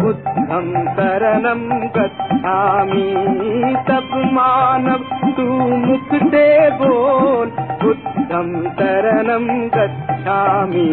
बुद्धं शरणं गच्छामि तव मानव तु बोल बुद्धं शरणं गच्छामि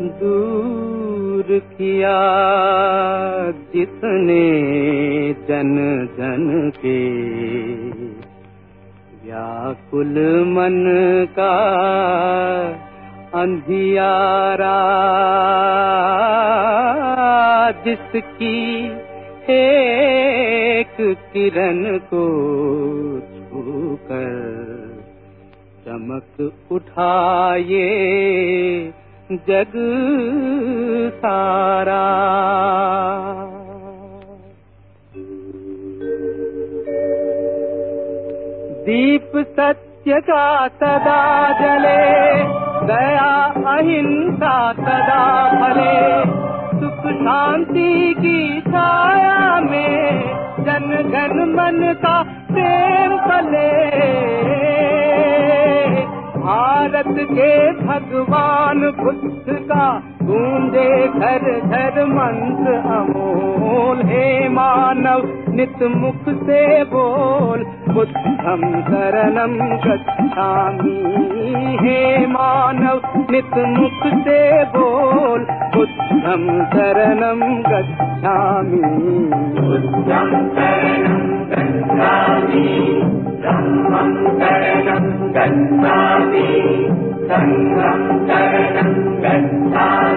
दूर किया जितने जन जन के व्याकुल मन का अंधियारा जिसकी एक किरण को छूकर चमक उठाए जग सारा दीप सत्य का सदा जले दया अहिंसा सदा फले सुख शांति की छाया में घन घर मन प्रेम भारत के भगवान बुद्ध का गूंजे घर घर मंत्र अमोल हे मानव नित मुख से बोल बुद्धम शरणम गच्छामी हे मानव नित मुख से बोल बुद्धम शरणम गच्छामी बुद्धम शरणम गच्छामी gandhavi sangam taranam gandhavi